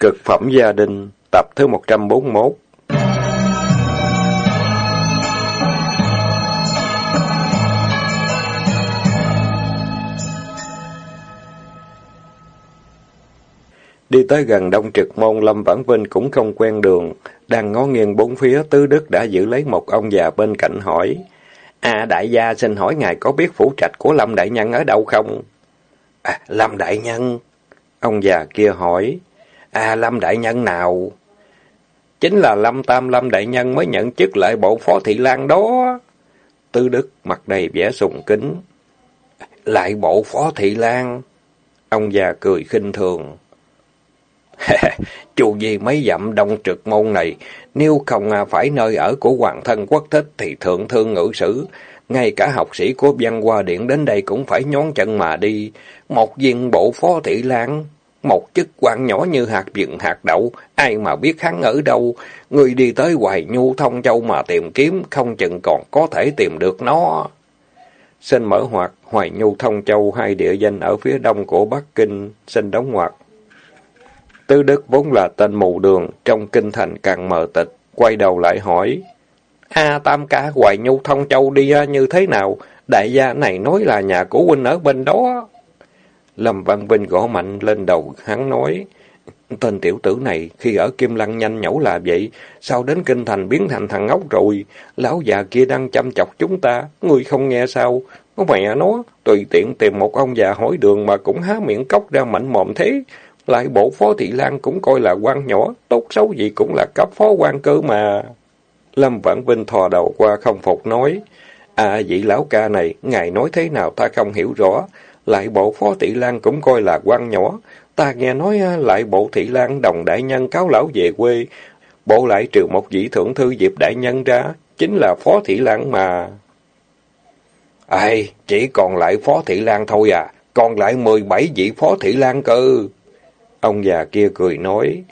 Cực phẩm gia đình, tập thứ 141 Đi tới gần đông trực môn, Lâm Vãn Vinh cũng không quen đường. Đang ngó nghiêng bốn phía, Tứ Đức đã giữ lấy một ông già bên cạnh hỏi. À, đại gia xin hỏi ngài có biết phủ trạch của Lâm Đại Nhân ở đâu không? À, Lâm Đại Nhân? Ông già kia hỏi. À, Lâm Đại Nhân nào? Chính là Lâm Tam Lâm Đại Nhân mới nhận chức lại bộ phó thị lang đó. Tư Đức mặt đầy vẻ sùng kính. Lại bộ phó thị lang? Ông già cười khinh thường. Chu gì mấy dặm đông trực môn này, nếu không à phải nơi ở của hoàng thân quốc thích thì thượng thương ngữ sử, ngay cả học sĩ của văn hoa điện đến đây cũng phải nhón chân mà đi. Một viên bộ phó thị lang, một chức quan nhỏ như hạt vừng hạt đậu, ai mà biết hắn ở đâu. Người đi tới Hoài Nhu Thông Châu mà tìm kiếm, không chừng còn có thể tìm được nó. Xin mở hoạt Hoài Nhu Thông Châu hai địa danh ở phía đông của Bắc Kinh, xin đóng hoạt Tứ Đức vốn là tên mù đường, trong kinh thành càng mờ tịch, quay đầu lại hỏi. A Tam ca Hoài Nhu Thông Châu đi như thế nào? Đại gia này nói là nhà của huynh ở bên đó. Lâm Văn Vinh gõ mạnh lên đầu hắn nói. Tên tiểu tử này khi ở Kim Lăng nhanh nhẩu là vậy, sao đến kinh thành biến thành thằng ngốc rồi? Lão già kia đang chăm chọc chúng ta, người không nghe sao? Mẹ nó, tùy tiện tìm một ông già hỏi đường mà cũng há miệng cốc ra mạnh mồm thế. Lại bộ phó thị lan cũng coi là quan nhỏ, tốt xấu gì cũng là cấp phó quan cơ mà. Lâm Vãn Vinh thò đầu qua không phục nói, À vị lão ca này, ngài nói thế nào ta không hiểu rõ. Lại bộ phó thị lan cũng coi là quan nhỏ. Ta nghe nói à, lại bộ thị lan đồng đại nhân cáo lão về quê. Bộ lại trừ một vị thượng thư dịp đại nhân ra, chính là phó thị lan mà. Ai, chỉ còn lại phó thị lan thôi à, còn lại 17 vị phó thị lan cơ. Ông già kia cười nói,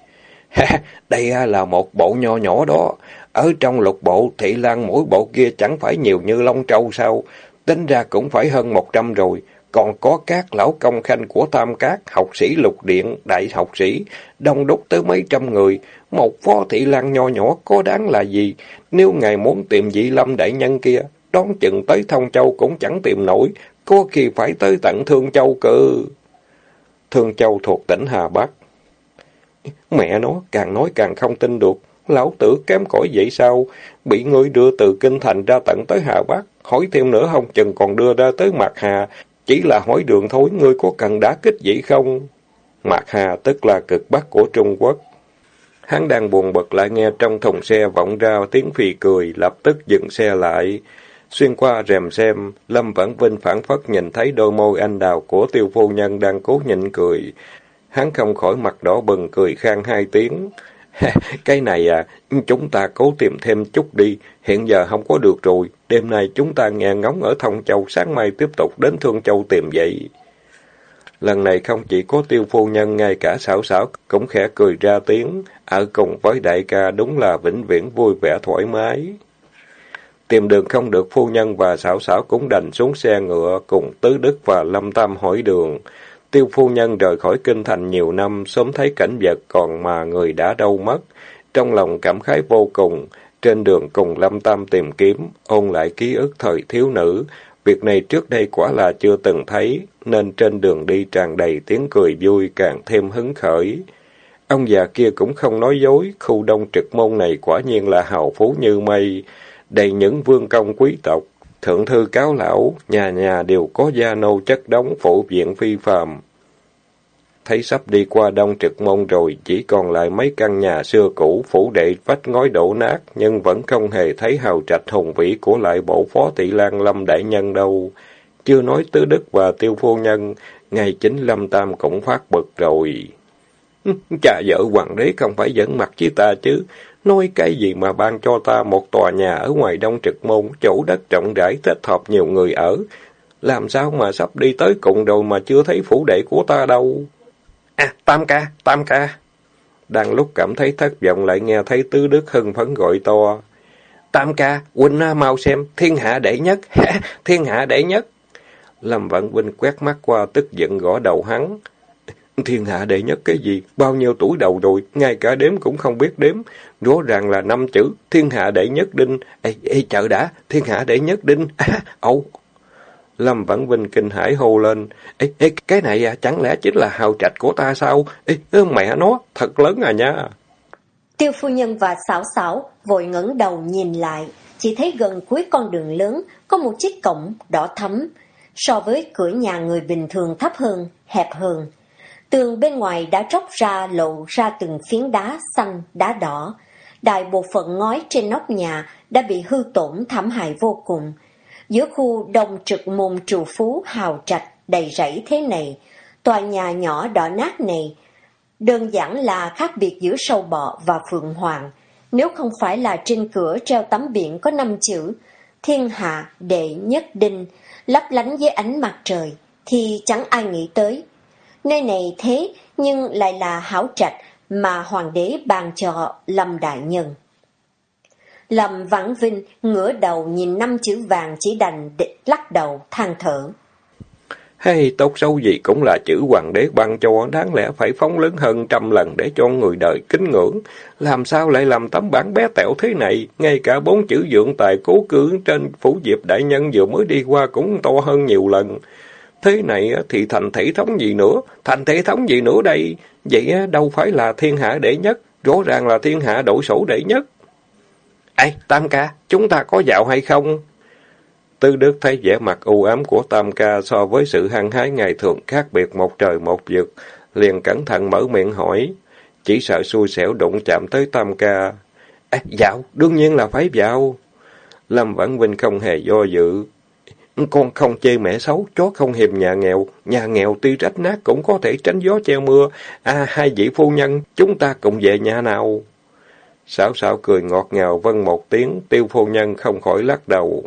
đây à, là một bộ nho nhỏ đó. Ở trong lục bộ, thị lan mỗi bộ kia chẳng phải nhiều như Long Châu sao? Tính ra cũng phải hơn một trăm rồi. Còn có các lão công khanh của Tam Cát, học sĩ lục điện, đại học sĩ, đông đúc tới mấy trăm người. Một phó thị lang nho nhỏ có đáng là gì? Nếu ngài muốn tìm vị lâm đại nhân kia, đón chừng tới Thông Châu cũng chẳng tìm nổi. Có khi phải tới tận Thương Châu cơ. Thương Châu thuộc tỉnh Hà Bắc. Mẹ nó, càng nói càng không tin được. Lão tử kém cỏi vậy sao? Bị ngươi đưa từ Kinh Thành ra tận tới Hà Bắc. Hỏi thêm nữa không chừng còn đưa ra tới Mạc Hà. Chỉ là hỏi đường thôi, ngươi có cần đá kích vậy không? Mạc Hà tức là cực bắc của Trung Quốc. Hắn đang buồn bực lại nghe trong thùng xe vọng ra tiếng phì cười, lập tức dừng xe lại. Xuyên qua rèm xem, Lâm Vãn Vinh phản phất nhìn thấy đôi môi anh đào của tiêu phu nhân đang cố nhịn cười. Hắn không khỏi mặt đỏ bừng cười khang hai tiếng. Cái này à, chúng ta cố tìm thêm chút đi, hiện giờ không có được rồi. Đêm nay chúng ta nghe ngóng ở Thông Châu, sáng mai tiếp tục đến Thương Châu tìm vậy. Lần này không chỉ có tiêu phu nhân, ngay cả xảo xảo cũng khẽ cười ra tiếng. Ở cùng với đại ca đúng là vĩnh viễn vui vẻ thoải mái. Tìm đường không được phu nhân và xảo xảo cũng đành xuống xe ngựa cùng Tứ Đức và Lâm Tam hỏi đường. Tiêu phu nhân rời khỏi kinh thành nhiều năm, sớm thấy cảnh vật còn mà người đã đâu mất. Trong lòng cảm khái vô cùng, trên đường cùng Lâm Tam tìm kiếm, ôn lại ký ức thời thiếu nữ. Việc này trước đây quả là chưa từng thấy, nên trên đường đi tràn đầy tiếng cười vui càng thêm hứng khởi. Ông già kia cũng không nói dối, khu đông trực môn này quả nhiên là hào phú như mây, đầy những vương công quý tộc. Thượng thư cáo lão, nhà nhà đều có gia nô chất đóng phủ viện phi phàm. Thấy sắp đi qua đông trực môn rồi, chỉ còn lại mấy căn nhà xưa cũ, phủ đệ vách ngói đổ nát, nhưng vẫn không hề thấy hào trạch hùng vĩ của lại bộ phó thị lan lâm đại nhân đâu. Chưa nói tứ đức và tiêu phu nhân, ngày chính lâm tam cũng phát bực rồi. Cha vợ hoàng đế không phải dẫn mặt với ta chứ, Nói cái gì mà ban cho ta một tòa nhà ở ngoài đông trực môn, chỗ đất rộng rãi, thích hợp nhiều người ở. Làm sao mà sắp đi tới cùng rồi mà chưa thấy phủ đệ của ta đâu? À, tam ca, tam ca. Đang lúc cảm thấy thất vọng lại nghe thấy tứ đức hưng phấn gọi to. Tam ca, huynh mau xem, thiên hạ đệ nhất, thiên hạ đệ nhất. Lâm Vạn Vinh quét mắt qua tức giận gõ đầu hắn. Thiên hạ đệ nhất cái gì? Bao nhiêu tuổi đầu rồi, ngay cả đếm cũng không biết đếm. Rõ ràng là năm chữ, thiên hạ đệ nhất đinh. Ê, ê chờ đã, thiên hạ đệ nhất đinh. À, ồ. Lâm Vãn Vinh kinh hãi hô lên. Ê, ê, cái này à, chẳng lẽ chính là hào trạch của ta sao? Ê, mẹ nó, thật lớn à nha. Tiêu phu nhân và xảo xảo vội ngẩng đầu nhìn lại, chỉ thấy gần cuối con đường lớn có một chiếc cổng đỏ thắm, so với cửa nhà người bình thường thấp hơn, hẹp hơn. Tường bên ngoài đã tróc ra lộ ra từng phiến đá xanh, đá đỏ. Đại bộ phận ngói trên nóc nhà đã bị hư tổn thảm hại vô cùng. Giữa khu đông trực môn trù phú hào trạch đầy rẫy thế này, tòa nhà nhỏ đỏ nát này đơn giản là khác biệt giữa sâu bọ và phượng hoàng. Nếu không phải là trên cửa treo tấm biển có năm chữ Thiên hạ đệ nhất đinh lấp lánh với ánh mặt trời, thì chẳng ai nghĩ tới. Nơi này thế nhưng lại là hảo trạch mà hoàng đế bàn cho Lâm Đại Nhân. Lâm Vãng Vinh ngửa đầu nhìn năm chữ vàng chỉ đành lắc đầu than thở. Hay tốt xấu gì cũng là chữ hoàng đế ban cho, đáng lẽ phải phóng lớn hơn trăm lần để cho người đời kính ngưỡng. Làm sao lại làm tấm bản bé tẹo thế này? Ngay cả bốn chữ dưỡng tài cố cưỡng trên phủ diệp đại nhân vừa mới đi qua cũng to hơn nhiều lần. Thế này thì thành thể thống gì nữa? Thành thể thống gì nữa đây? Vậy đâu phải là thiên hạ đệ nhất, rõ ràng là thiên hạ đổ sổ đệ nhất. Ê, Tam ca, chúng ta có dạo hay không? Tư Đức thấy vẻ mặt u ám của Tam ca so với sự hăng hái ngày thường khác biệt một trời một vực, liền cẩn thận mở miệng hỏi, chỉ sợ xui xẻo đụng chạm tới Tam ca. Ê, dạo, đương nhiên là phải dạo. Lâm Vãn Vinh không hề do dự. Con không chê mẹ xấu, chó không hiềm nhà nghèo, nhà nghèo tuy rách nát cũng có thể tránh gió treo mưa. À, hai vị phu nhân, chúng ta cùng về nhà nào. Sảo sảo cười ngọt ngào vân một tiếng, tiêu phu nhân không khỏi lắc đầu.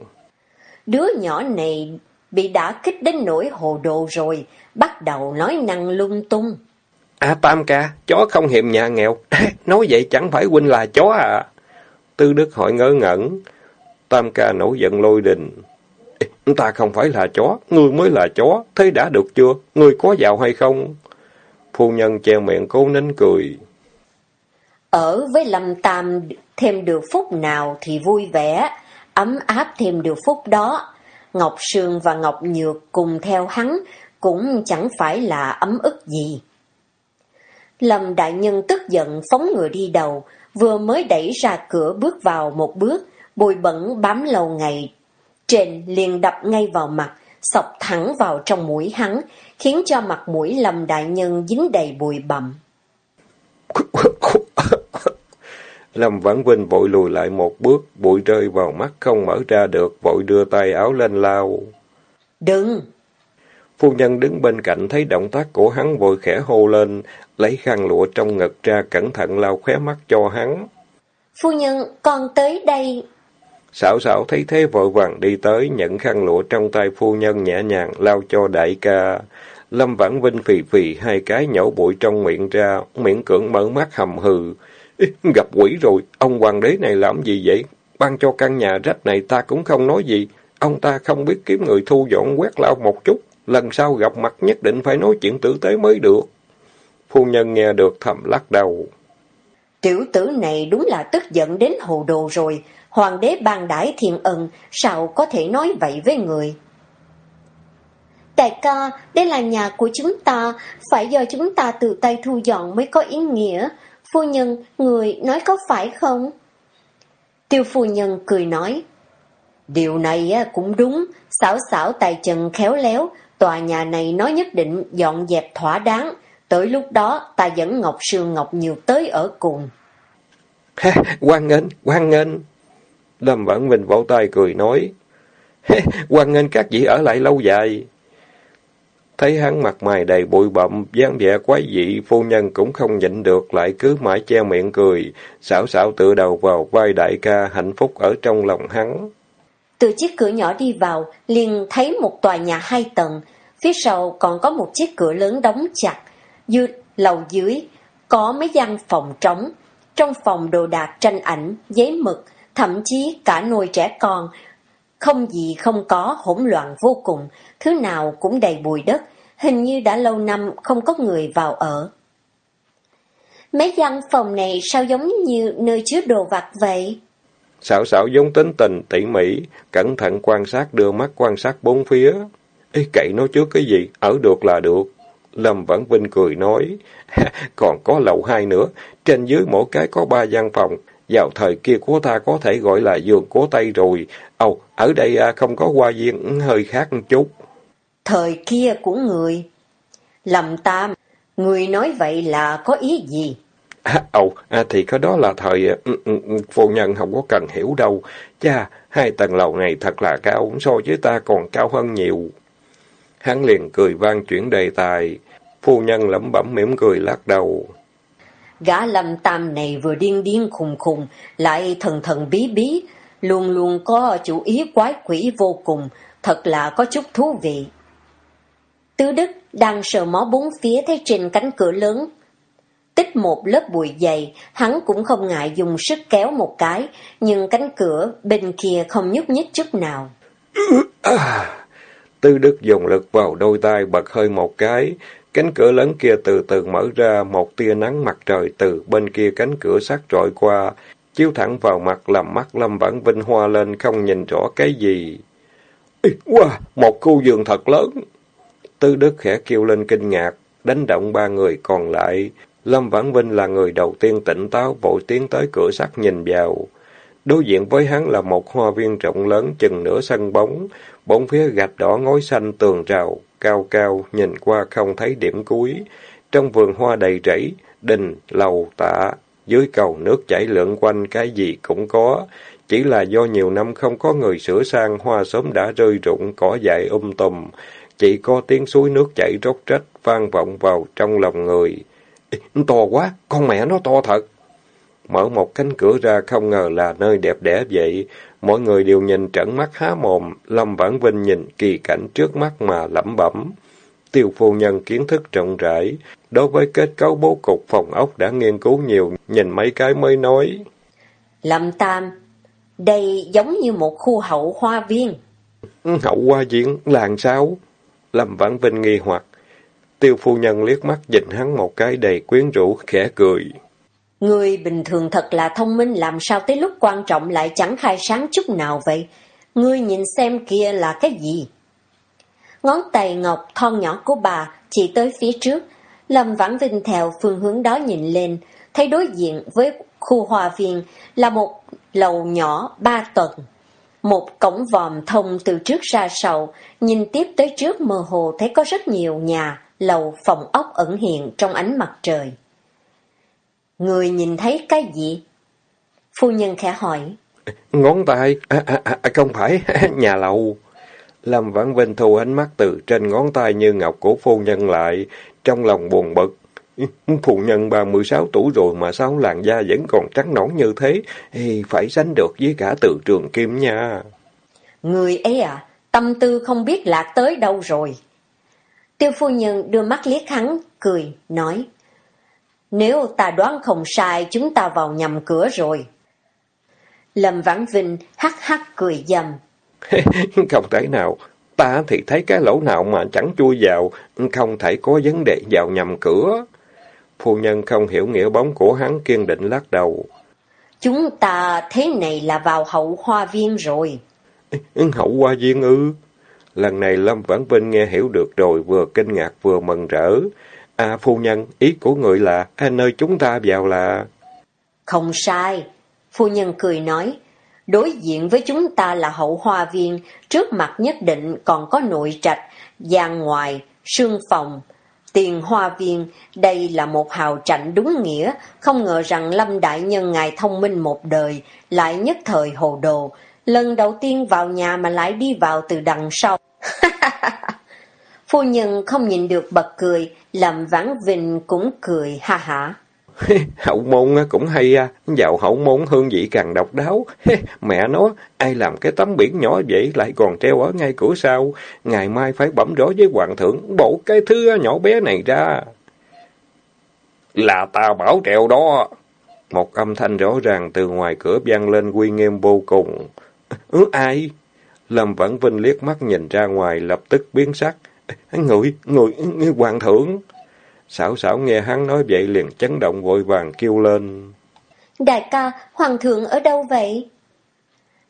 Đứa nhỏ này bị đã kích đến nỗi hồ đồ rồi, bắt đầu nói năng lung tung. À Tam ca, chó không hiểm nhà nghèo. nói vậy chẳng phải huynh là chó à? Tư Đức hỏi ngớ ngẩn. Tam ca nổi giận lôi đình. Ta không phải là chó, ngươi mới là chó, thế đã được chưa? Ngươi có giàu hay không? Phu nhân che miệng cố nín cười. Ở với Lâm Tam thêm được phút nào thì vui vẻ, ấm áp thêm được phút đó. Ngọc Sương và Ngọc Nhược cùng theo hắn cũng chẳng phải là ấm ức gì. Lâm đại nhân tức giận phóng ngựa đi đầu, vừa mới đẩy ra cửa bước vào một bước, bụi bẩn bám lâu ngày. Trên liền đập ngay vào mặt, sọc thẳng vào trong mũi hắn, khiến cho mặt mũi Lâm đại nhân dính đầy bụi bặm. Lâm Vãn Vinh vội lùi lại một bước, bụi rơi vào mắt không mở ra được, vội đưa tay áo lên lao. Đừng! Phu nhân đứng bên cạnh thấy động tác của hắn vội khẽ hô lên, lấy khăn lụa trong ngực ra cẩn thận lau khóe mắt cho hắn. Phu nhân, con tới đây. Xảo xảo thấy thế vội vàng đi tới, nhận khăn lụa trong tay phu nhân nhẹ nhàng lau cho đại ca. Lâm Vãn Vinh phì phì hai cái nhổ bụi trong miệng ra, miệng cưỡng mở mắt hầm hừ. Gặp quỷ rồi, ông hoàng đế này làm gì vậy? Ban cho căn nhà rách này ta cũng không nói gì. Ông ta không biết kiếm người thu dọn quét lau một chút. Lần sau gặp mặt nhất định phải nói chuyện tử tế mới được. Phu nhân nghe được thầm lắc đầu. Tiểu tử này đúng là tức giận đến hồ đồ rồi. Hoàng đế bàn đãi thiện ẩn, sao có thể nói vậy với người? Đại ca, đây là nhà của chúng ta, phải do chúng ta tự tay thu dọn mới có ý nghĩa. Phu nhân, người nói có phải không? Tiêu phu nhân cười nói, Điều này cũng đúng, xảo xảo tài chân khéo léo, tòa nhà này nói nhất định dọn dẹp thỏa đáng, tới lúc đó ta dẫn Ngọc Sương Ngọc nhiều tới ở cùng. Quan nghênh, quan nghênh. Lâm Vãn Vinh vỗ tay cười nói, quan nghênh các vị ở lại lâu dài. Thấy hắn mặt mày đầy bụi bậm, dáng vẻ quái dị, phu nhân cũng không nhịn được, lại cứ mãi che miệng cười, xảo xảo tựa đầu vào vai đại ca, hạnh phúc ở trong lòng hắn. Từ chiếc cửa nhỏ đi vào, liền thấy một tòa nhà hai tầng, phía sau còn có một chiếc cửa lớn đóng chặt, dưới lầu dưới có mấy gian phòng trống. Trong phòng đồ đạc tranh ảnh, giấy mực, thậm chí cả nuôi trẻ con, không gì không có hỗn loạn vô cùng, thứ nào cũng đầy bụi đất, hình như đã lâu năm không có người vào ở. Mấy gian phòng này sao giống như nơi chứa đồ vặt vậy? Xảo xảo giống tính tình, tỉ mỉ, cẩn thận quan sát đưa mắt quan sát bốn phía. Ê, cậy nói trước cái gì, ở được là được. Lâm Vãn Vinh cười nói, còn có lầu hai nữa, trên dưới mỗi cái có ba gian phòng, vào thời kia của ta có thể gọi là giường của Tây rồi. Ồ, ở đây à, không có hoa viên, hơi khác một chút. Thời kia của người. Lầm tam, người nói vậy là có ý gì? À, ồ, à, thì cái đó là thời ừ, ừ, ừ, phu nhân không có cần hiểu đâu. Cha, hai tầng lầu này thật là cao, so với ta còn cao hơn nhiều. Hắn liền cười vang chuyển đề tài. Phu nhân lẩm bẩm mỉm cười lắc đầu. Gã lâm tam này vừa điên điên khùng khùng, lại thần thần bí bí, luôn luôn có chủ ý quái quỷ vô cùng, thật là có chút thú vị. Tứ Đức đang sờ mó bốn phía thấy trên cánh cửa lớn. Tích một lớp bụi dày, hắn cũng không ngại dùng sức kéo một cái, nhưng cánh cửa bên kia không nhúc nhích chút nào. À, Tư Đức dùng lực vào đôi tay bật hơi một cái, cánh cửa lớn kia từ từ mở ra, một tia nắng mặt trời từ bên kia cánh cửa sát trọi qua, chiếu thẳng vào mặt làm mắt Lâm Vãn Vinh hoa lên không nhìn rõ cái gì. Ê, wow, một khu vườn thật lớn! Tư Đức khẽ kêu lên kinh ngạc, đánh động ba người còn lại. Lâm Vãn Vinh là người đầu tiên tỉnh táo vội tiến tới cửa sắt nhìn vào. Đối diện với hắn là một hoa viên rộng lớn chừng nửa sân bóng, bốn phía gạch đỏ ngói xanh tường rào, cao cao, nhìn qua không thấy điểm cuối. Trong vườn hoa đầy rẫy, đình, lầu, tạ, dưới cầu nước chảy lượn quanh cái gì cũng có. Chỉ là do nhiều năm không có người sửa sang, hoa sớm đã rơi rụng, cỏ dại um tùm. Chỉ có tiếng suối nước chảy róc rách, vang vọng vào trong lòng người. Ê, to quá, con mẹ nó to thật. Mở một cánh cửa ra không ngờ là nơi đẹp đẽ vậy. Mọi người đều nhìn trận mắt há mồm, Lâm Vãn Vinh nhìn kỳ cảnh trước mắt mà lẩm bẩm. Tiêu phu nhân kiến thức rộng rãi, đối với kết cấu bố cục phòng ốc đã nghiên cứu nhiều, nhìn mấy cái mới nói. Lâm Tam, đây giống như một khu hậu hoa viên. Hậu hoa viên, làng sao? Lâm Vãn Vinh nghi hoặc. Tiêu phu nhân liếc mắt nhìn hắn một cái đầy quyến rũ, khẽ cười. Người bình thường thật là thông minh làm sao tới lúc quan trọng lại chẳng khai sáng chút nào vậy? Ngươi nhìn xem kia là cái gì? Ngón tay ngọc thon nhỏ của bà chỉ tới phía trước. Lâm Vãn Vinh theo phương hướng đó nhìn lên, thấy đối diện với khu hòa viên là một lầu nhỏ ba tầng. Một cổng vòm thông từ trước ra sau, nhìn tiếp tới trước mơ hồ thấy có rất nhiều nhà, lầu, phòng ốc ẩn hiện trong ánh mặt trời. Người nhìn thấy cái gì? Phu nhân khẽ hỏi. Ngón tay, à, à, à, không phải, nhà lầu. Lâm Vãn Vinh thu ánh mắt từ trên ngón tay như ngọc của phu nhân lại, trong lòng buồn bực. Phu nhân 36 tuổi rồi mà sao làn da vẫn còn trắng nõn như thế, thì phải sánh được với cả từ trường kim nha. Người ấy à, tâm tư không biết lạc tới đâu rồi. Tiêu phu nhân đưa mắt liếc hắn, cười, nói. Nếu ta đoán không sai, chúng ta vào nhầm cửa rồi. Lâm Vãn Vinh hắc hắc cười dầm. không thể nào, ta thì thấy cái lỗ nào mà chẳng chui vào, không thể có vấn đề vào nhầm cửa. Phu nhân không hiểu nghĩa bóng của hắn kiên định lắc đầu. Chúng ta thế này là vào hậu hoa viên rồi. Hậu hoa viên ư? Lần này Lâm Vãn Vinh nghe hiểu được rồi, vừa kinh ngạc vừa mừng rỡ. À, phu nhân, ý của người là, à, nơi chúng ta vào là... Không sai. Phu nhân cười nói, đối diện với chúng ta là hậu hoa viên, trước mặt nhất định còn có nội trạch, gian ngoài, sương phòng, tiền hoa viên. Đây là một hào trạnh đúng nghĩa, không ngờ rằng Lâm Đại Nhân ngài thông minh một đời, lại nhất thời hồ đồ. Lần đầu tiên vào nhà mà lại đi vào từ đằng sau. Phu nhân không nhìn được bật cười, làm vãn vinh cũng cười ha hả. hậu môn cũng hay à, vào hậu môn hương vị càng độc đáo. Mẹ nó, ai làm cái tấm biển nhỏ vậy lại còn treo ở ngay cửa sau. Ngày mai phải bẩm rõ với hoàng thượng, bộ cái thứ nhỏ bé này ra. Là ta bảo treo đó. Một âm thanh rõ ràng từ ngoài cửa vang lên uy nghiêm vô cùng. Ừ, ai? Lâm Vãn Vinh liếc mắt nhìn ra ngoài lập tức biến sắc. Người, người, người hoàng thượng. Xảo xảo nghe hắn nói vậy liền chấn động vội vàng kêu lên. Đại ca, hoàng thượng ở đâu vậy?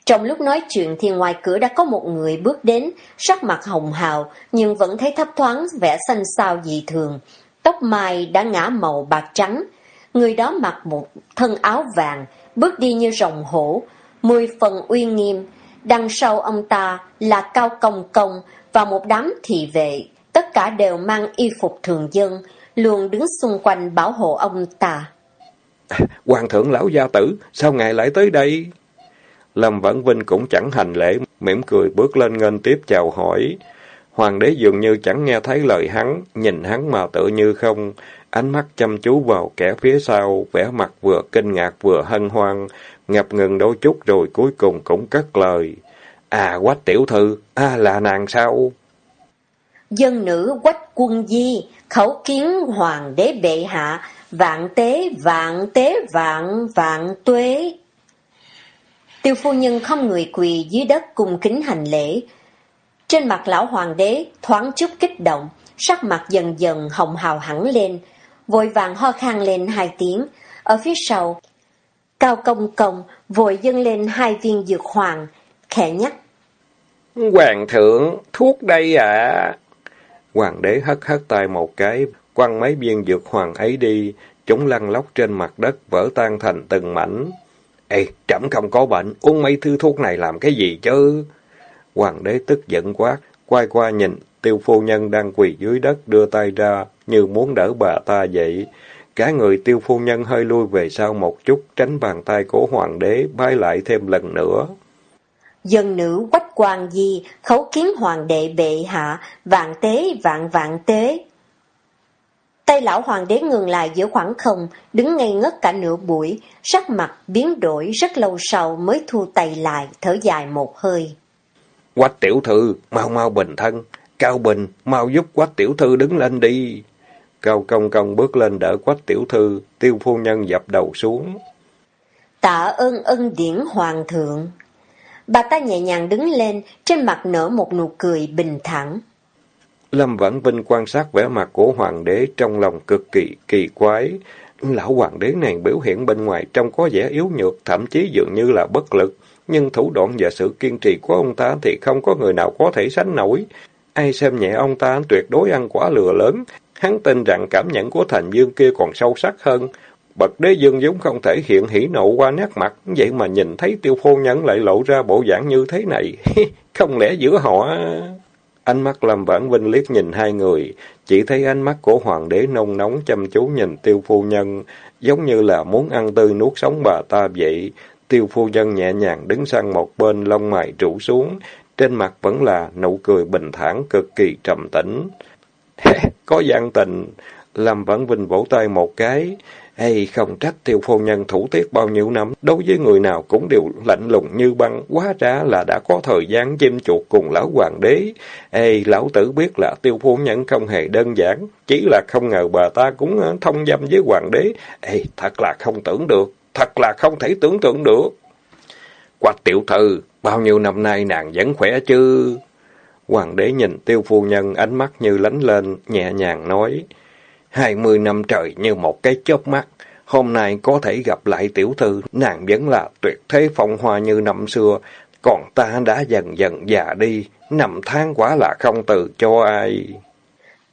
Trong lúc nói chuyện thì ngoài cửa đã có một người bước đến, sắc mặt hồng hào, nhưng vẫn thấy thấp thoáng vẻ xanh xao dị thường. Tóc mai đã ngã màu bạc trắng. Người đó mặc một thân áo vàng, bước đi như rồng hổ, mười phần uy nghiêm. Đằng sau ông ta là Cao Công Công và một đám thị vệ, tất cả đều mang y phục thường dân, luôn đứng xung quanh bảo hộ ông ta. Hoàng thượng lão gia tử, sao ngài lại tới đây? Lâm Vãn Vinh cũng chẳng hành lễ, mỉm cười bước lên nghênh tiếp chào hỏi. Hoàng đế dường như chẳng nghe thấy lời hắn, nhìn hắn mà tự như không, ánh mắt chăm chú vào kẻ phía sau, vẻ mặt vừa kinh ngạc vừa hân hoan, ngập ngừng đôi chút rồi cuối cùng cũng cất lời. À, quách tiểu thư, à là nàng sao? Dân nữ quách quân di, khẩu kiến hoàng đế bệ hạ, vạn tế, vạn tế, vạn, vạn tuế. Tiêu phu nhân không người quỳ dưới đất cùng kính hành lễ. Trên mặt lão hoàng đế thoáng chút kích động, sắc mặt dần dần hồng hào hẳn lên, vội vàng ho khan lên hai tiếng. Ở phía sau, Cao Công Công vội dâng lên hai viên dược hoàng, khẽ nhắc. Hoàng thượng, thuốc đây ạ. Hoàng đế hất hất tay một cái, quăng mấy viên dược hoàng ấy đi, chúng lăn lóc trên mặt đất vỡ tan thành từng mảnh. Ê, trẫm không có bệnh, uống mấy thứ thuốc này làm cái gì chứ? Hoàng đế tức giận quát, quay qua nhìn, tiêu phu nhân đang quỳ dưới đất đưa tay ra, như muốn đỡ bà ta vậy. Cả người tiêu phu nhân hơi lui về sau một chút, tránh bàn tay của hoàng đế, bay lại thêm lần nữa. Dân nữ quách quan di, khấu kiến hoàng đệ bệ hạ, vạn tế vạn vạn tế. Tay lão hoàng đế ngừng lại giữa khoảng không, đứng ngây ngất cả nửa buổi, sắc mặt biến đổi rất lâu sau mới thu tay lại, thở dài một hơi. Quách tiểu thư, mau mau bình thân, Cao Bình, mau giúp Quách tiểu thư đứng lên đi. Cao Công Công bước lên đỡ Quách tiểu thư, tiêu phu nhân dập đầu xuống. Tạ ơn ân điển hoàng thượng. Bà ta nhẹ nhàng đứng lên, trên mặt nở một nụ cười bình thản. Lâm Vãn Vinh quan sát vẻ mặt của hoàng đế trong lòng cực kỳ kỳ quái. Lão hoàng đế này biểu hiện bên ngoài trông có vẻ yếu nhược, thậm chí dường như là bất lực. Nhưng thủ đoạn và sự kiên trì của ông ta thì không có người nào có thể sánh nổi. Ai xem nhẹ ông ta tuyệt đối ăn quả lừa lớn. Hắn tin rằng cảm nhận của thành dương kia còn sâu sắc hơn. Bậc đế dương dũng không thể hiện hỉ nộ qua nét mặt, vậy mà nhìn thấy tiêu phu nhân lại lộ ra bộ dạng như thế này. không lẽ giữa họ... Ánh mắt Lâm Vãn Vinh liếc nhìn hai người, chỉ thấy ánh mắt của hoàng đế nông nóng chăm chú nhìn tiêu phu nhân, giống như là muốn ăn tươi nuốt sống bà ta vậy. Tiêu phu nhân nhẹ nhàng đứng sang một bên, lông mày trụ xuống, trên mặt vẫn là nụ cười bình thản cực kỳ trầm tĩnh. Có gian tình, Lâm Vãn Vinh vỗ tay một cái, hay không trách tiêu phu nhân thủ tiết bao nhiêu năm, đối với người nào cũng đều lạnh lùng như băng, quá ra là đã có thời gian chim chuột cùng lão hoàng đế. Ê, lão tử biết là tiêu phu nhân không hề đơn giản, chỉ là không ngờ bà ta cũng ờ, thông dâm với hoàng đế. Ê, thật là không tưởng được, thật là không thể tưởng tượng được. Quách tiểu thư, bao nhiêu năm nay nàng vẫn khỏe chứ? Hoàng đế nhìn tiêu phu nhân ánh mắt như lánh lên, nhẹ nhàng nói. Hai mươi năm trời như một cái chớp mắt, hôm nay có thể gặp lại tiểu thư, nàng vẫn là tuyệt thế phong hoa như năm xưa, còn ta đã dần dần già đi, năm tháng quá là không từ cho ai.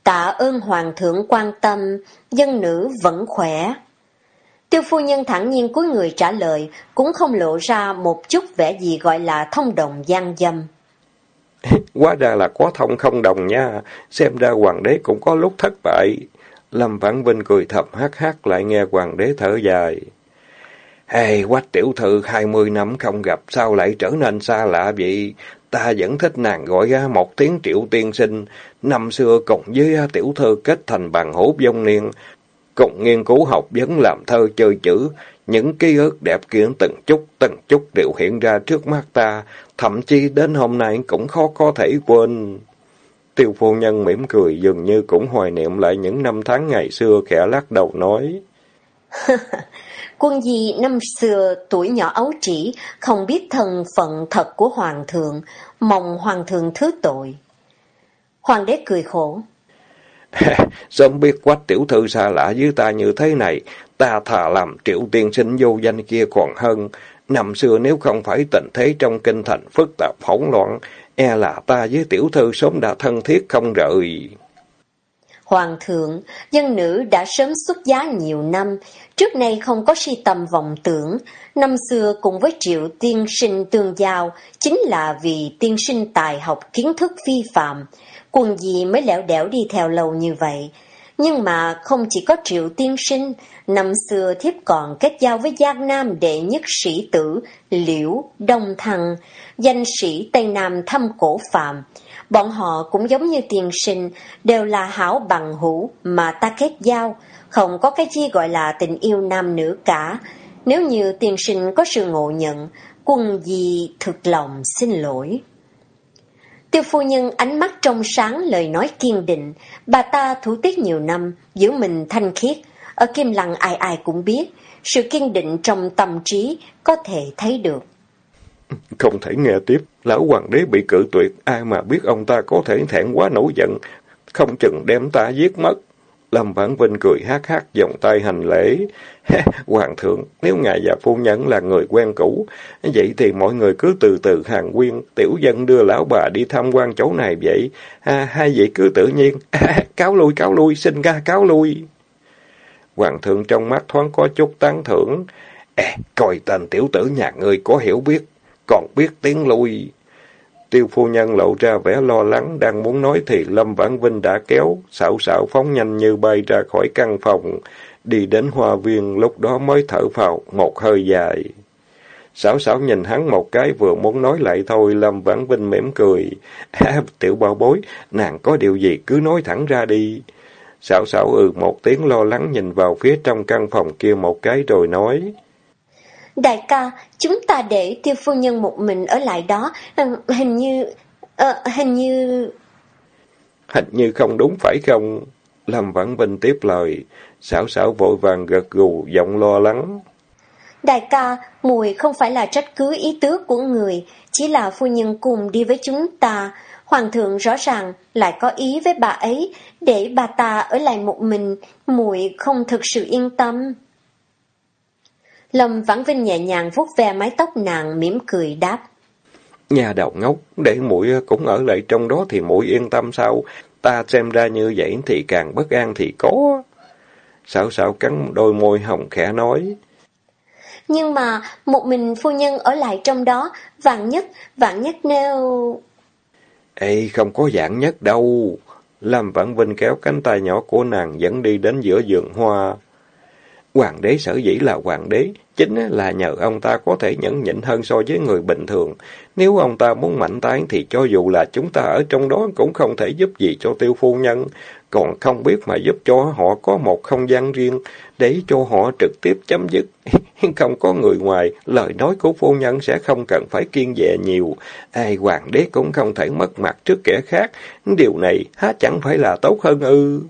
Tạ ơn hoàng thượng quan tâm, dân nữ vẫn khỏe. Tiêu phu nhân thẳng nhiên cúi người trả lời, cũng không lộ ra một chút vẻ gì gọi là thông đồng gian dâm. Quá ra là có thông không đồng nha, xem ra hoàng đế cũng có lúc thất bại. Lâm Vãn Vinh cười thập hát hát lại nghe hoàng đế thở dài. Hey, quách tiểu thư hai mươi năm không gặp sao lại trở nên xa lạ vậy? Ta vẫn thích nàng gọi ra một tiếng triệu tiên sinh. Năm xưa cùng với tiểu thư kết thành bằng hữu vong niên. Cùng nghiên cứu học vấn làm thơ chơi chữ. Những ký ức đẹp kia từng chút từng chút đều hiện ra trước mắt ta. Thậm chí đến hôm nay cũng khó có thể quên. Tiêu phu nhân mỉm cười dường như cũng hoài niệm lại những năm tháng ngày xưa khẽ lắc đầu nói. Quân di năm xưa tuổi nhỏ ấu trĩ, không biết thân phận thật của hoàng thượng, mong hoàng thượng thứ tội. Hoàng đế cười khổ. Sớm biết quách tiểu thư xa lạ với ta như thế này, ta thà làm triệu tiên sinh vô danh kia còn hơn. Năm xưa nếu không phải tình thế trong kinh thành phức tạp hỗn loạn, e là ta với tiểu thư sớm đã thân thiết không rời. Hoàng thượng, dân nữ đã sớm xuất giá nhiều năm, trước nay không có si tầm vọng tưởng. Năm xưa cùng với triệu tiên sinh tương giao, chính là vì tiên sinh tài học kiến thức phi phạm. Quần gì mới lẻo đẻo đi theo lâu như vậy. Nhưng mà không chỉ có triệu tiên sinh, năm xưa thiếp còn kết giao với Giang Nam đệ nhất sĩ tử, Liễu, Đông Thăng, danh sĩ Tây Nam thăm cổ phạm. Bọn họ cũng giống như tiền sinh, đều là hảo bằng hữu mà ta kết giao, không có cái chi gọi là tình yêu nam nữ cả. Nếu như tiền sinh có sự ngộ nhận, quân gì thực lòng xin lỗi. Tiêu phu nhân ánh mắt trong sáng lời nói kiên định, bà ta thủ tiết nhiều năm, giữ mình thanh khiết, ở Kim Lăng ai ai cũng biết, sự kiên định trong tâm trí có thể thấy được. Không thể nghe tiếp, lão hoàng đế bị cự tuyệt, ai mà biết ông ta có thể thẹn quá nổi giận, không chừng đem ta giết mất. Lâm Vãn Vinh cười hát hát vòng tay hành lễ. Hoàng thượng, nếu ngài và phu nhân là người quen cũ, vậy thì mọi người cứ từ từ hàng quyên, tiểu dân đưa lão bà đi tham quan chỗ này vậy. À, hai vị cứ tự nhiên. À, cáo lui, cáo lui, xin ca cáo lui. Hoàng thượng trong mắt thoáng có chút tán thưởng. Ê, coi tên tiểu tử nhà ngươi có hiểu biết, còn biết tiếng lui. Tiêu phu nhân lộ ra vẻ lo lắng, đang muốn nói thì Lâm Vãn Vinh đã kéo, xạo xạo phóng nhanh như bay ra khỏi căn phòng, đi đến hoa viên, lúc đó mới thở phào một hơi dài. Sảo sảo nhìn hắn một cái vừa muốn nói lại thôi, Lâm Vãn Vinh mỉm cười. À, tiểu bao bối, nàng có điều gì cứ nói thẳng ra đi. Sảo sảo ừ một tiếng lo lắng nhìn vào phía trong căn phòng kia một cái rồi nói. Đại ca, chúng ta để tiêu phu nhân một mình ở lại đó, ờ, hình như... Uh, hình như... Hình như không đúng phải không? Lâm Vãn Vinh tiếp lời, xảo xảo vội vàng gật gù, giọng lo lắng. Đại ca, mùi không phải là trách cứ ý tứ của người, chỉ là phu nhân cùng đi với chúng ta. Hoàng thượng rõ ràng lại có ý với bà ấy, để bà ta ở lại một mình, mùi không thực sự yên tâm. Lâm Vãn Vinh nhẹ nhàng vuốt ve mái tóc nàng, mỉm cười đáp. Nhà đầu ngốc, để mũi cũng ở lại trong đó thì mũi yên tâm sao? Ta xem ra như vậy thì càng bất an thì có. Sảo sảo cắn đôi môi hồng khẽ nói. Nhưng mà một mình phu nhân ở lại trong đó, vạn nhất, vạn nhất nếu... Ê, không có dạng nhất đâu. Lâm Vãn Vinh kéo cánh tay nhỏ của nàng dẫn đi đến giữa vườn hoa. Hoàng đế sở dĩ là hoàng đế, chính là nhờ ông ta có thể nhẫn nhịn hơn so với người bình thường. Nếu ông ta muốn mạnh tán thì cho dù là chúng ta ở trong đó cũng không thể giúp gì cho tiêu phu nhân, còn không biết mà giúp cho họ có một không gian riêng để cho họ trực tiếp chấm dứt. không có người ngoài, lời nói của phu nhân sẽ không cần phải kiên dè nhiều. Ai hoàng đế cũng không thể mất mặt trước kẻ khác. Điều này há chẳng phải là tốt hơn ư.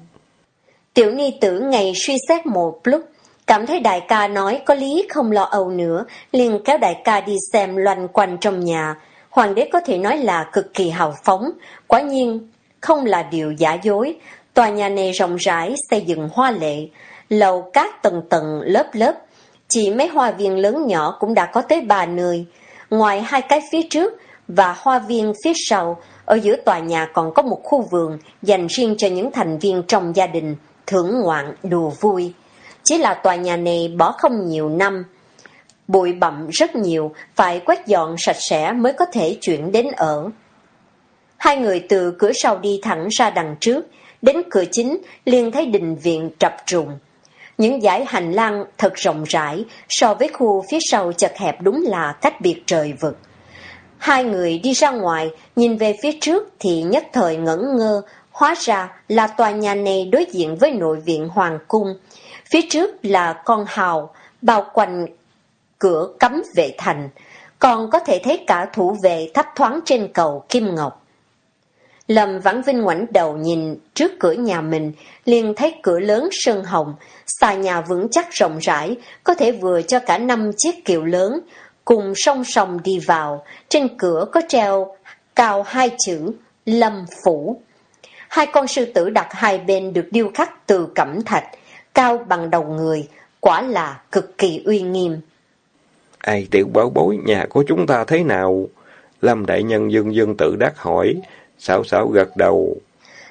Tiểu ni tử ngày suy xét một lúc, Cảm thấy đại ca nói có lý không lo âu nữa, liền kéo đại ca đi xem loanh quanh trong nhà. Hoàng đế có thể nói là cực kỳ hào phóng, quả nhiên không là điều giả dối. Tòa nhà này rộng rãi, xây dựng hoa lệ, lầu các tầng tầng lớp lớp. Chỉ mấy hoa viên lớn nhỏ cũng đã có tới ba nơi. Ngoài hai cái phía trước và hoa viên phía sau, ở giữa tòa nhà còn có một khu vườn dành riêng cho những thành viên trong gia đình, thưởng ngoạn, đùa vui. Chỉ là tòa nhà này bỏ không nhiều năm. Bụi bặm rất nhiều, phải quét dọn sạch sẽ mới có thể chuyển đến ở. Hai người từ cửa sau đi thẳng ra đằng trước, đến cửa chính liền thấy đình viện trập trùng. Những dãy hành lang thật rộng rãi, so với khu phía sau chật hẹp đúng là cách biệt trời vực. Hai người đi ra ngoài, nhìn về phía trước thì nhất thời ngẩn ngơ, hóa ra là tòa nhà này đối diện với nội viện Hoàng Cung, Phía trước là con hào, bao quanh cửa cấm vệ thành, còn có thể thấy cả thủ vệ thấp thoáng trên cầu Kim Ngọc. Lâm Vãn Vinh ngoảnh đầu nhìn trước cửa nhà mình, liền thấy cửa lớn sơn hồng, xà nhà vững chắc rộng rãi, có thể vừa cho cả năm chiếc kiệu lớn, cùng song song đi vào, trên cửa có treo cao hai chữ Lâm Phủ. hai con sư tử đặt hai bên được điêu khắc từ cẩm thạch, cao bằng đầu người, quả là cực kỳ uy nghiêm. Ai tiểu bảo bối nhà của chúng ta thế nào? Lâm đại nhân dương dương tự đắc hỏi, xảo xảo gật đầu.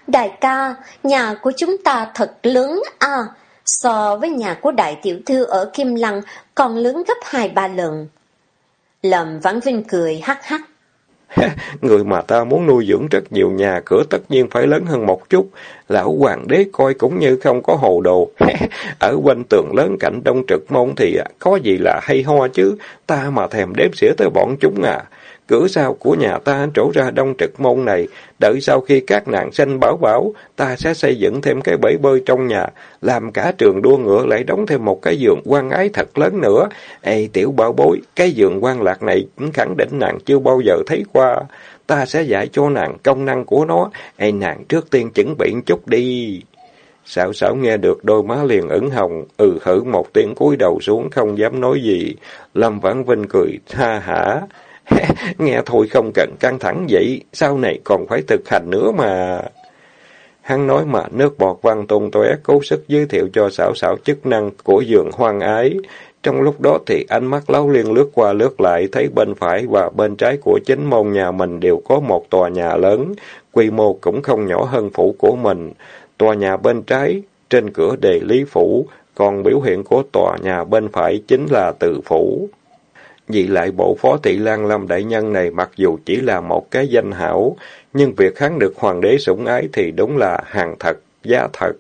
Đại ca, nhà của chúng ta thật lớn à, so với nhà của đại tiểu thư ở Kim Lăng còn lớn gấp hai ba lần. Lâm Vãn Vinh cười hắc hắc. Người mà ta muốn nuôi dưỡng rất nhiều nhà, cửa tất nhiên phải lớn hơn một chút. Lão hoàng đế coi cũng như không có hồ đồ. Ở quanh tường lớn cạnh đông trực môn thì à, có gì là hay ho chứ. Ta mà thèm đếm xỉa tới bọn chúng à. Cửa sau của nhà ta trổ ra đông trực môn này, đợi sau khi các nạn sanh bảo bảo, ta sẽ xây dựng thêm cái bể bơi trong nhà, làm cả trường đua ngựa lại đóng thêm một cái giường quan ái thật lớn nữa. Ê tiểu bảo bối, cái giường quan lạc này khẳng định nàng chưa bao giờ thấy qua. Ta sẽ dạy cho nàng công năng của nó. Ê nàng trước tiên chuẩn bị chút đi. sảo sảo nghe được đôi má liền ửng hồng, ừ hử một tiếng cúi đầu xuống không dám nói gì. Lâm Vãn Vinh cười, ha hả. Nghe thôi không cần căng thẳng vậy, sau này còn phải thực hành nữa mà. Hắn nói mà nước bọt văng tung tóe cố sức giới thiệu cho xảo xảo chức năng của giường hoang ái. Trong lúc đó thì ánh mắt láo liên lướt qua lướt lại, thấy bên phải và bên trái của chính môn nhà mình đều có một tòa nhà lớn, quy mô cũng không nhỏ hơn phủ của mình. Tòa nhà bên trái, trên cửa đề lý phủ, còn biểu hiện của tòa nhà bên phải chính là từ phủ. Vì lại bộ phó thị Lan Lâm Đại Nhân này mặc dù chỉ là một cái danh hảo, nhưng việc hắn được hoàng đế sủng ái thì đúng là hàng thật, giá thật.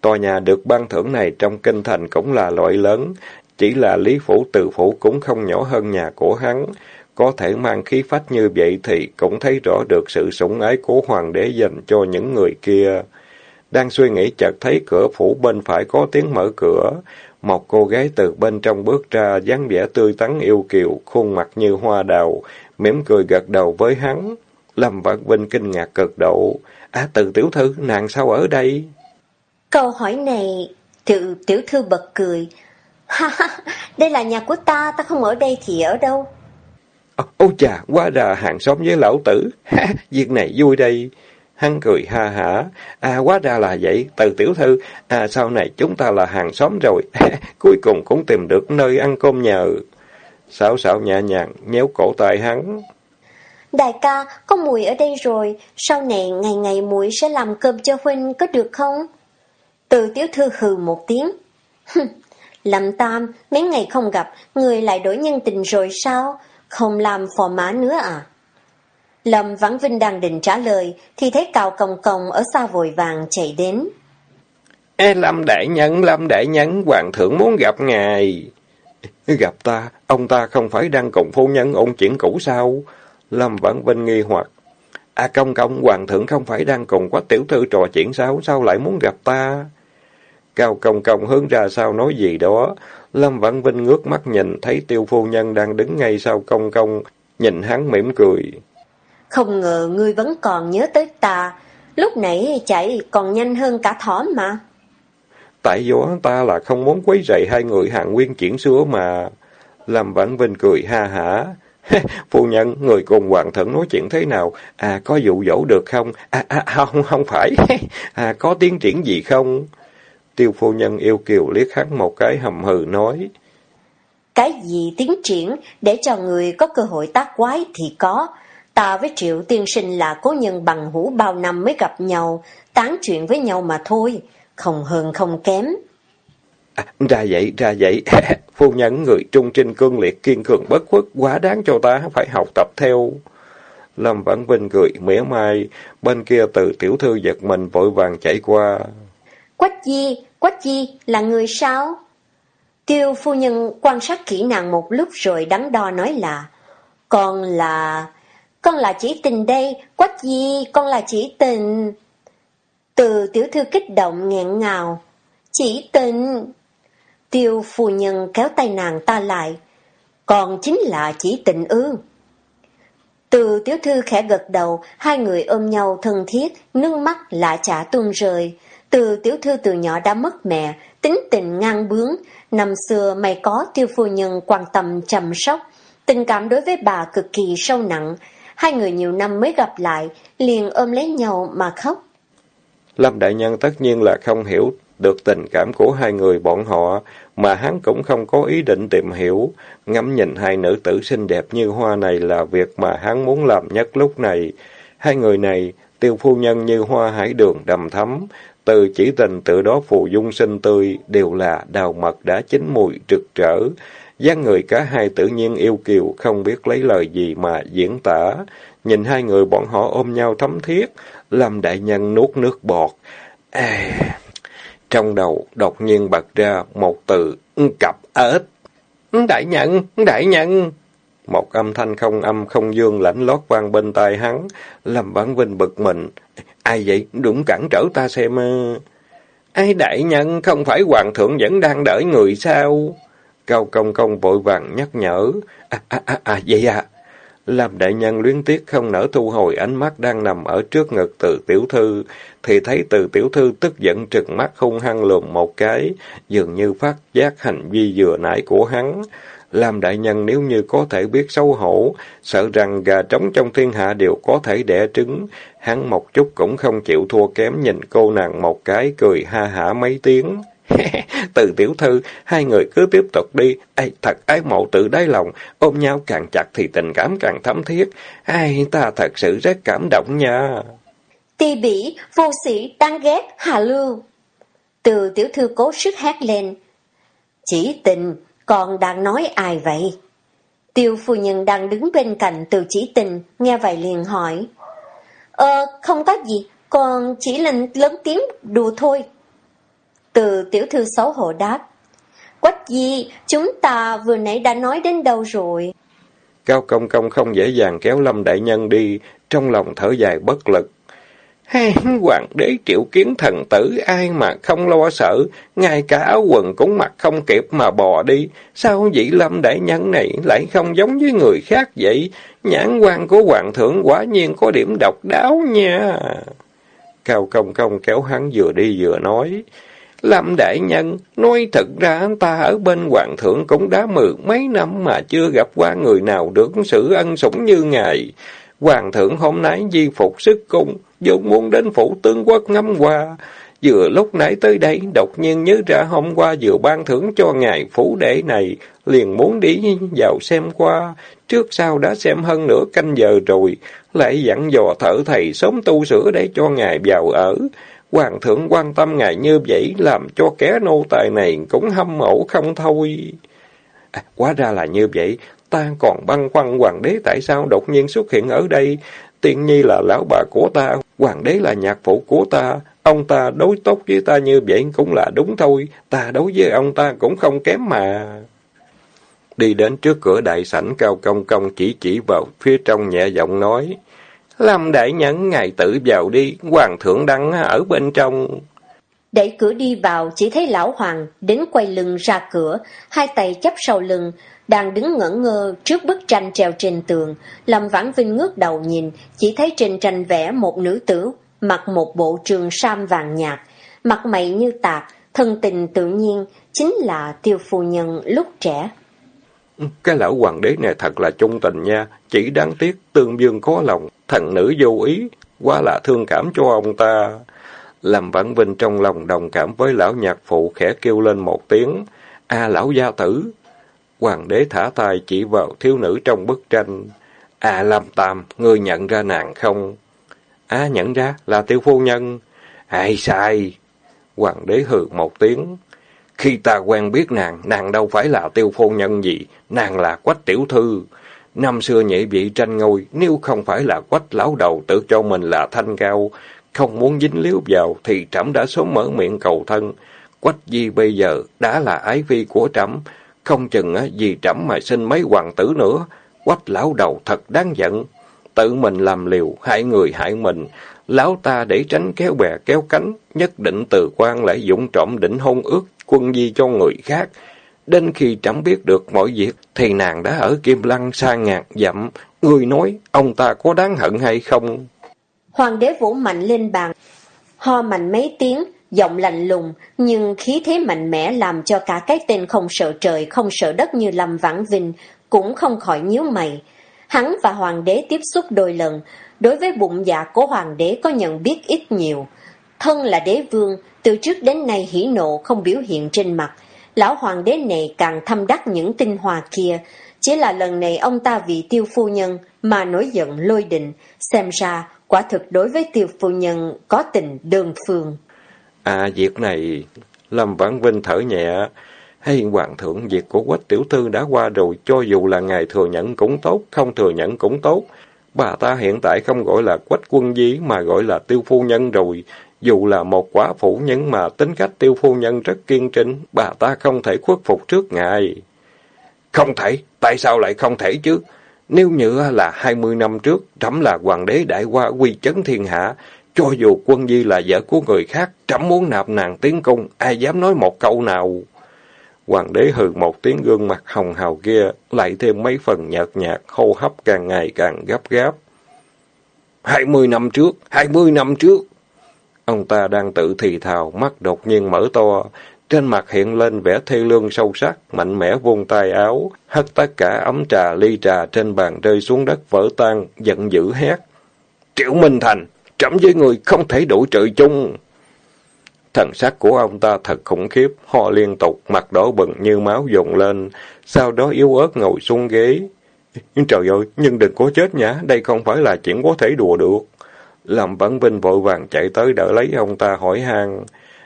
Tòa nhà được ban thưởng này trong kinh thành cũng là loại lớn, chỉ là Lý Phủ Từ Phủ cũng không nhỏ hơn nhà của hắn. Có thể mang khí phách như vậy thì cũng thấy rõ được sự sủng ái của hoàng đế dành cho những người kia. Đang suy nghĩ chợt thấy cửa phủ bên phải có tiếng mở cửa. Một cô gái từ bên trong bước ra, dáng vẻ tươi tắn yêu kiều, khuôn mặt như hoa đào, mỉm cười gật đầu với hắn. Lâm Vãn Vinh kinh ngạc cực độ. À, từ tiểu thư, nàng sao ở đây? Câu hỏi này, tự tiểu thư bật cười. Ha ha, đây là nhà của ta, ta không ở đây thì ở đâu? Ôi chà, quá ra hàng xóm với lão tử. Việc này vui đây. Hắn cười ha hả. À quá ra là vậy, từ tiểu thư, à sau này chúng ta là hàng xóm rồi. Cuối cùng cũng tìm được nơi ăn cơm nhờ. Sảo sảo nhẹ nhàng, nhéo cổ tay hắn. Đại ca, có mùi ở đây rồi, sau này ngày ngày mùi sẽ làm cơm cho Huynh có được không? Từ tiểu thư hừ một tiếng. Lâm Tam, mấy ngày không gặp, người lại đổi nhân tình rồi sao? Không làm phò má nữa à? Lâm Vãn Vinh đang định trả lời, thì thấy Cao Công Công ở xa vội vàng chạy đến. Ê, Lâm Đại Nhân, Lâm Đại Nhân, Hoàng thượng muốn gặp ngài. Gặp ta, ông ta không phải đang cùng phu nhân ôn chuyện cũ sao? Lâm Vãn Vinh nghi hoặc. À công công, hoàng thượng không phải đang cùng quách tiểu thư trò chuyện sao, sao lại muốn gặp ta? Cao công công hướng ra sao nói gì đó. Lâm Vãn Vinh ngước mắt nhìn, thấy tiêu phu nhân đang đứng ngay sau công công, nhìn hắn mỉm cười. Không ngờ ngươi vẫn còn nhớ tới ta, lúc nãy chạy còn nhanh hơn cả thỏ mà. Tại do ta là không muốn quấy rầy hai người hàng nguyên chuyển xưa mà. Lâm Vãn Vinh cười ha hả. Phu nhân, người cùng hoàng thượng nói chuyện thế nào? À, có dụ dỗ được không? À, à không, không phải. À, có tiến triển gì không? Tiêu phu nhân yêu kiều liếc hắn một cái hầm hừ nói. Cái gì tiến triển để cho người có cơ hội tác quái thì có. Ta với Triệu tiên sinh là cố nhân bằng hữu bao năm mới gặp nhau, tán chuyện với nhau mà thôi, không hơn không kém. À, ra vậy, ra vậy. Phu nhân người trung trinh cương liệt kiên cường bất khuất quá đáng cho ta phải học tập theo. Lâm Vãn Vinh cười mỉa mai, bên kia từ tiểu thư giật mình vội vàng chạy qua. Quách Di, Quách Di là người sao? Tiêu phu nhân quan sát kỹ nàng một lúc rồi đắn đo nói là, con là con là chỉ tình đây, Quách Di, con là chỉ tình. Từ tiểu thư kích động nghẹn ngào, chỉ tình. Tiêu phu nhân kéo tay nàng ta lại, còn chính là chỉ tình ư. Từ tiểu thư khẽ gật đầu, hai người ôm nhau thân thiết, nước mắt lạ chả tuôn rơi. Từ tiểu thư từ nhỏ đã mất mẹ, tính tình ngang bướng, năm xưa mày có tiêu phu nhân quan tâm chăm sóc, tình cảm đối với bà cực kỳ sâu nặng. Hai người nhiều năm mới gặp lại, liền ôm lấy nhau mà khóc. Lâm Đại Nhân tất nhiên là không hiểu được tình cảm của hai người bọn họ, mà hắn cũng không có ý định tìm hiểu. Ngắm nhìn hai nữ tử xinh đẹp như hoa này là việc mà hắn muốn làm nhất lúc này. Hai người này, tiêu phu nhân như hoa hải đường đầm thắm, từ chỉ tình tự đó phù dung sinh tươi, đều là đào mật đã chín mùi trực trở dáng người cả hai tự nhiên yêu kiều, không biết lấy lời gì mà diễn tả. Nhìn hai người bọn họ ôm nhau thấm thiết, làm đại nhân nuốt nước bọt. À... Trong đầu đột nhiên bật ra một từ cặp ếch. Đại nhân, đại nhân. Một âm thanh không âm không dương lãnh lót vang bên tai hắn, làm bản vinh bực mình. Ai vậy? đúng cản trở ta xem. Ai đại nhân, không phải hoàng thượng vẫn đang đợi người sao? Cao công công vội vàng nhắc nhở. À, à, à, à vậy à? Làm đại nhân luyến tiếc không nỡ thu hồi ánh mắt đang nằm ở trước ngực từ tiểu thư, thì thấy từ tiểu thư tức giận trừng mắt hung hăng lùm một cái, dường như phát giác hành vi vừa nãy của hắn. Làm đại nhân nếu như có thể biết xấu hổ, sợ rằng gà trống trong thiên hạ đều có thể đẻ trứng, hắn một chút cũng không chịu thua kém nhìn cô nàng một cái cười ha hả mấy tiếng. từ tiểu thư, hai người cứ tiếp tục đi. Ê, thật ái mộ tự đáy lòng, ôm nhau càng chặt thì tình cảm càng thấm thiết. Ai, ta thật sự rất cảm động nha. Ti bỉ, vô sĩ, đang ghét, hà lưu. Từ tiểu thư cố sức hát lên. Chỉ tình, còn đang nói ai vậy? Tiêu phu nhân đang đứng bên cạnh từ chỉ tình, nghe vậy liền hỏi. Ờ, không có gì, còn chỉ là lớn tiếng đùa thôi. Từ tiểu thư xấu hổ đáp. Quách di chúng ta vừa nãy đã nói đến đâu rồi? Cao công công không dễ dàng kéo lâm đại nhân đi, trong lòng thở dài bất lực. Hai hoàng đế triệu kiến thần tử ai mà không lo sợ, ngay cả áo quần cũng mặc không kịp mà bò đi. Sao vị lâm đại nhân này lại không giống với người khác vậy? Nhãn quan của hoàng thượng quả nhiên có điểm độc đáo nha. Cao công công kéo hắn vừa đi vừa nói. Lâm đại nhân, nói thật ra ta ở bên hoàng thượng cũng đã mười mấy năm mà chưa gặp qua người nào được sự ân sủng như ngài. Hoàng thượng hôm nay di phục sức cung, vốn muốn đến phủ tướng quốc ngắm qua. Vừa lúc nãy tới đây, đột nhiên nhớ ra hôm qua vừa ban thưởng cho ngài phủ đệ này, liền muốn đi vào xem qua. Trước sau đã xem hơn nửa canh giờ rồi, lại dặn dò thở thầy sớm tu sửa để cho ngài vào ở. Hoàng thượng quan tâm ngài như vậy, làm cho kẻ nô tài này cũng hâm mộ không thôi. À, quá ra là như vậy, ta còn băn khoăn hoàng đế tại sao đột nhiên xuất hiện ở đây. Tiên nhi là lão bà của ta, hoàng đế là nhạc phụ của ta. Ông ta đối tốt với ta như vậy cũng là đúng thôi, ta đối với ông ta cũng không kém mà. Đi đến trước cửa đại sảnh cao công công chỉ chỉ vào phía trong nhẹ giọng nói. Lâm đại nhẫn ngài tự vào đi, hoàng thượng đang ở bên trong. Đẩy cửa đi vào, chỉ thấy lão hoàng đến quay lưng ra cửa, hai tay chấp sau lưng, đang đứng ngẩn ngơ trước bức tranh treo trên tường. Lâm Vãn Vinh ngước đầu nhìn, chỉ thấy trên tranh vẽ một nữ tử, mặc một bộ trường sam vàng nhạt, mặt mày như tạc, thân tình tự nhiên, chính là tiêu phu nhân lúc trẻ. Cái lão hoàng đế này thật là trung tình nha, chỉ đáng tiếc tương dương có lòng, thần nữ vô ý, quá là thương cảm cho ông ta. làm Vãn Vinh trong lòng đồng cảm với lão nhạc phụ khẽ kêu lên một tiếng, a lão gia tử. Hoàng đế thả tay chỉ vào thiếu nữ trong bức tranh. À làm Tam, ngươi nhận ra nàng không? À nhận ra, là tiêu phu nhân. Ai sai? Hoàng đế hừ một tiếng. Khi ta quen biết nàng, nàng đâu phải là tiêu phu nhân gì, nàng là quách tiểu thư. Năm xưa nhị vị tranh ngôi, nếu không phải là quách lão đầu tự cho mình là thanh cao, không muốn dính líu vào, thì trẫm đã sớm mở miệng cầu thân. Quách di bây giờ đã là ái phi của trẫm, không chừng vì trẫm mà sinh mấy hoàng tử nữa. Quách lão đầu thật đáng giận. Tự mình làm liều, hại người hại mình. Lão ta để tránh kéo bè kéo cánh, nhất định từ quan lại dụng trộm định hôn ước quân di cho người khác. Đến khi trẫm biết được mọi việc, thì nàng đã ở Kim Lăng xa ngàn dặm. Người nói, ông ta có đáng hận hay không? Hoàng đế vũ mạnh lên bàn, ho mạnh mấy tiếng, giọng lạnh lùng, nhưng khí thế mạnh mẽ làm cho cả cái tên không sợ trời, không sợ đất như Lâm Vãn Vinh, cũng không khỏi nhíu mày. Hắn và hoàng đế tiếp xúc đôi lần, đối với bụng dạ của hoàng đế có nhận biết ít nhiều. Thân là đế vương, từ trước đến nay hỉ nộ không biểu hiện trên mặt. Lão hoàng đế này càng thâm đắc những tinh hoa kia, chỉ là lần này ông ta vì tiêu phu nhân mà nổi giận lôi đình, xem ra quả thực đối với tiêu phu nhân có tình đơn phương. À, việc này, Lâm Vãn Vinh thở nhẹ, hay hoàng thượng việc của quách tiểu thư đã qua rồi, cho dù là ngài thừa nhận cũng tốt, không thừa nhận cũng tốt. Bà ta hiện tại không gọi là quách quân dí mà gọi là tiêu phu nhân rồi. Dù là một quả phụ nhưng mà tính cách tiêu phu nhân rất kiên trinh, bà ta không thể khuất phục trước ngài. Không thể, tại sao lại không thể chứ? Nếu như là hai mươi năm trước, trẫm là hoàng đế đại qua quy chấn thiên hạ, cho dù quân di là vợ của người khác, trẫm muốn nạp nàng tiến cung, ai dám nói một câu nào. Hoàng đế hừ một tiếng gương mặt hồng hào kia, lại thêm mấy phần nhợt nhạt, hô hấp càng ngày càng gấp gáp. Hai mươi năm trước, hai mươi năm trước. Ông ta đang tự thì thào, mắt đột nhiên mở to, trên mặt hiện lên vẻ thê lương sâu sắc, mạnh mẽ vung tay áo, hất tất cả ấm trà ly trà trên bàn rơi xuống đất vỡ tan, giận dữ hét. Triệu Minh Thành, trẫm với người không thể đủ trời chung. Thần sắc của ông ta thật khủng khiếp, ho liên tục, mặt đỏ bừng như máu dồn lên, sau đó yếu ớt ngồi xuống ghế. Trời ơi, nhưng đừng có chết nhá, đây không phải là chuyện có thể đùa được. Lâm Vãn Vinh vội vàng chạy tới đỡ lấy ông ta hỏi han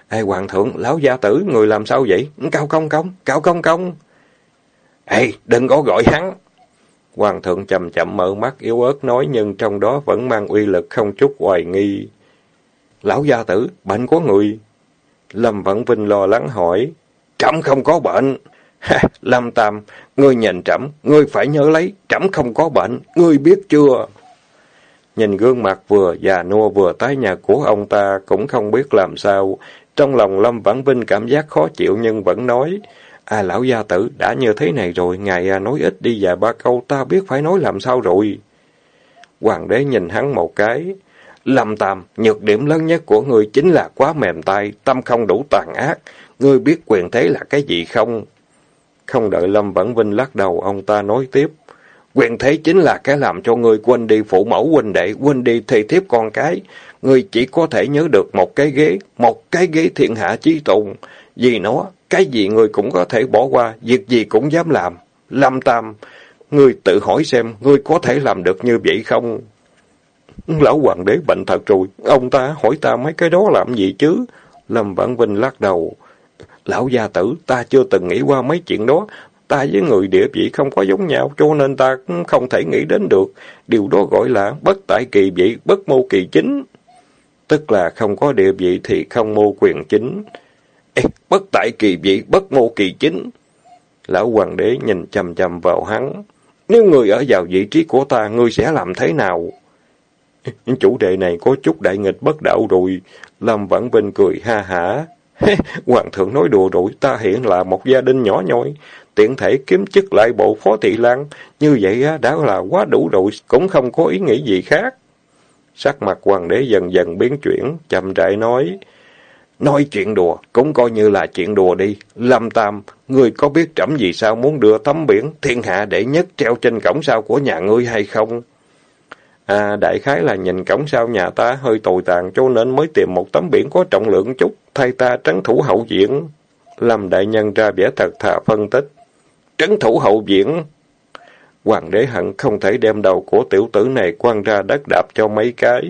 Ê hoàng thượng, lão gia tử, người làm sao vậy? Cao công công, cao công công. Ê, đừng có gọi hắn. Hoàng thượng chậm chậm mở mắt yếu ớt nói nhưng trong đó vẫn mang uy lực không chút hoài nghi. Lão gia tử, bệnh có người. Lâm Vận Vinh lo lắng hỏi. Trẫm không có bệnh. Lâm Tam, ngươi nhìn trẫm, ngươi phải nhớ lấy, trẫm không có bệnh, ngươi biết chưa? Nhìn gương mặt vừa già nua vừa tái nhợt của ông ta cũng không biết làm sao. Trong lòng Lâm Vãn Vinh cảm giác khó chịu nhưng vẫn nói. À lão gia tử, đã như thế này rồi, ngài à, nói ít đi vài ba câu ta biết phải nói làm sao rồi. Hoàng đế nhìn hắn một cái. Lâm Tam, nhược điểm lớn nhất của người chính là quá mềm tay, tâm không đủ tàn ác. Ngươi biết quyền thế là cái gì không? Không đợi Lâm Vãn Vinh lắc đầu, ông ta nói tiếp. Quyền thế chính là cái làm cho ngươi quên đi phụ mẫu huynh đệ, quên đi thi thiếp con cái. Ngươi chỉ có thể nhớ được một cái ghế, một cái ghế thiên hạ chí tồn. Vì nó, cái gì ngươi cũng có thể bỏ qua, việc gì cũng dám làm. Lâm Tam, ngươi tự hỏi xem, ngươi có thể làm được như vậy không? Lão hoàng đế bệnh thật rồi, ông ta hỏi ta mấy cái đó làm gì chứ? Lâm Vãn Vinh lắc đầu. Lão gia tử, ta chưa từng nghĩ qua mấy chuyện đó, Ta với người địa vị không có giống nhau, cho nên ta cũng không thể nghĩ đến được. Điều đó gọi là bất tại kỳ vị, bất mô kỳ chính. Tức là không có địa vị thì không mô quyền chính. Ê, bất tại kỳ vị, bất mô kỳ chính. Lão hoàng đế nhìn chầm chầm vào hắn. Nếu người ở vào vị trí của ta, ngươi sẽ làm thế nào? Chủ đề này có chút đại nghịch bất đạo rồi. Lâm Vãn Vinh cười ha hả. Hoàng thượng nói đùa rồi, ta hiện là một gia đình nhỏ nhoi, tiện thể kiếm chức lại bộ phó thị lang, như vậy đã là quá đủ rồi, cũng không có ý nghĩ gì khác. Sắc mặt hoàng đế dần dần biến chuyển, chậm rãi nói, Nói chuyện đùa, cũng coi như là chuyện đùa đi. Lâm Tam, ngươi có biết trẫm vì sao muốn đưa tấm biển thiên hạ đệ nhất treo trên cổng sau của nhà ngươi hay không? À, đại khái là nhìn cổng sau nhà ta hơi tồi tàn cho nên mới tìm một tấm biển có trọng lượng chút, thay ta trấn thủ hậu diện Lâm đại nhân ra vẻ thật thà phân tích. Trấn thủ hậu viện? Hoàng đế hận không thể đem đầu của tiểu tử này quăng ra đất đạp cho mấy cái,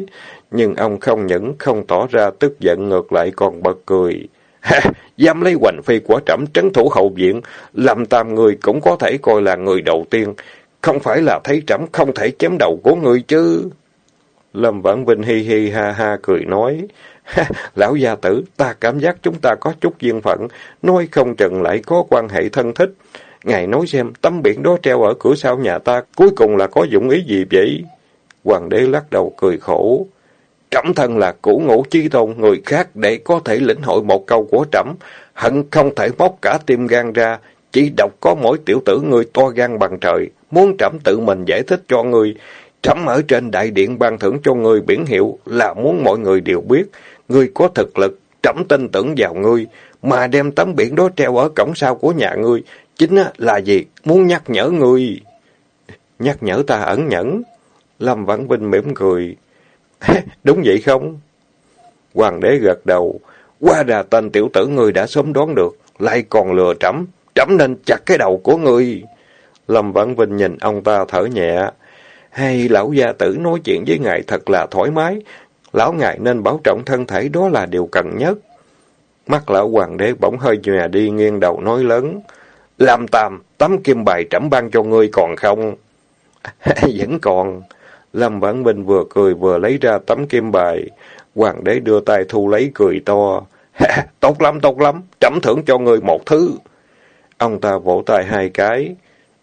nhưng ông không những không tỏ ra tức giận ngược lại còn bật cười. Ha, dám lấy hoành phi của trẫm trấn thủ hậu viện, làm tam người cũng có thể coi là người đầu tiên, không phải là thấy trẫm không thể chém đầu của người chứ. Lâm Vãn Vinh hi hi ha ha cười nói, Lão gia tử, ta cảm giác chúng ta có chút duyên phận, nói không chừng lại có quan hệ thân thích. Ngài nói xem, tấm biển đó treo ở cửa sau nhà ta, cuối cùng là có dụng ý gì vậy? Hoàng đế lắc đầu cười khổ. Trẫm thân là cũ ngũ chi tôn, người khác để có thể lĩnh hội một câu của trẫm, hận không thể móc cả tim gan ra, chỉ đọc có mỗi tiểu tử người to gan bằng trời, muốn trẫm tự mình giải thích cho người. Trẫm ở trên đại điện ban thưởng cho người biển hiệu là muốn mọi người đều biết, người có thực lực, trẫm tin tưởng vào ngươi, mà đem tấm biển đó treo ở cổng sau của nhà ngươi, chính là gì? Muốn nhắc nhở người Nhắc nhở ta ẩn nhẫn. Lâm Vãn Vinh mỉm cười. Đúng vậy không? Hoàng đế gật đầu. Qua đà tên tiểu tử người đã sớm đoán được, lại còn lừa trẫm trẫm nên chặt cái đầu của người. Lâm Vãn Vinh nhìn ông ta thở nhẹ. Hay lão gia tử nói chuyện với ngài thật là thoải mái. Lão ngài nên bảo trọng thân thể đó là điều cần nhất. Mắt lão hoàng đế bỗng hơi nhòe đi nghiêng đầu nói lớn. Lam Tam, tấm kim bài trẫm ban cho ngươi còn không? Vẫn còn. Lâm Vãn Vinh vừa cười vừa lấy ra tấm kim bài. Hoàng đế đưa tay thu lấy cười to. tốt lắm, tốt lắm, trẫm thưởng cho ngươi một thứ. Ông ta vỗ tay hai cái.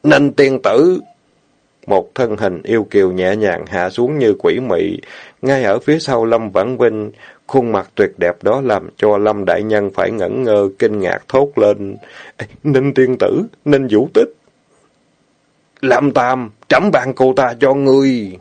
Ninh tiên tử! Một thân hình yêu kiều nhẹ nhàng hạ xuống như quỷ mị, ngay ở phía sau Lâm Vãn Vinh, khuôn mặt tuyệt đẹp đó làm cho Lâm Đại Nhân phải ngẩn ngơ, kinh ngạc thốt lên. Ninh tiên tử, Ninh vũ tích. Lâm Tam, trẫm bàn cô ta cho ngươi.